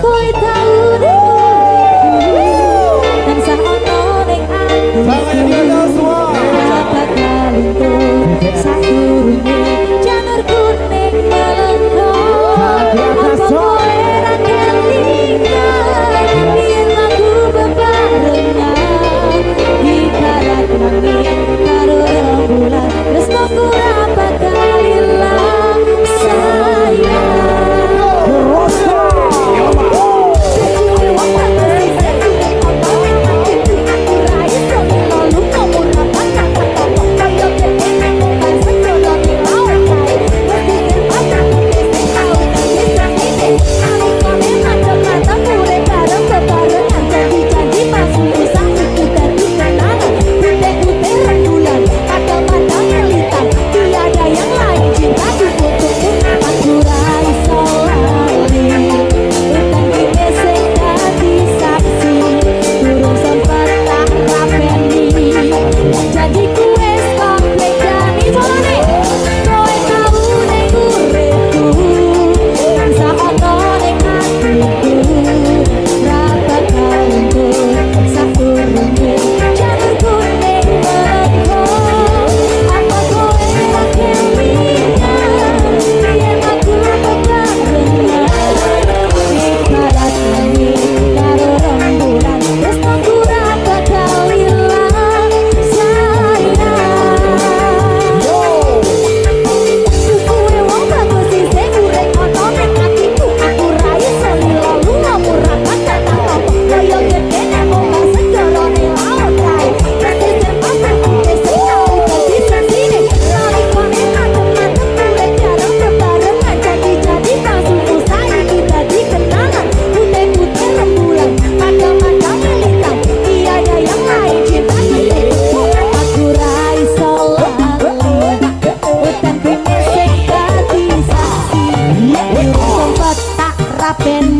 快快 happen.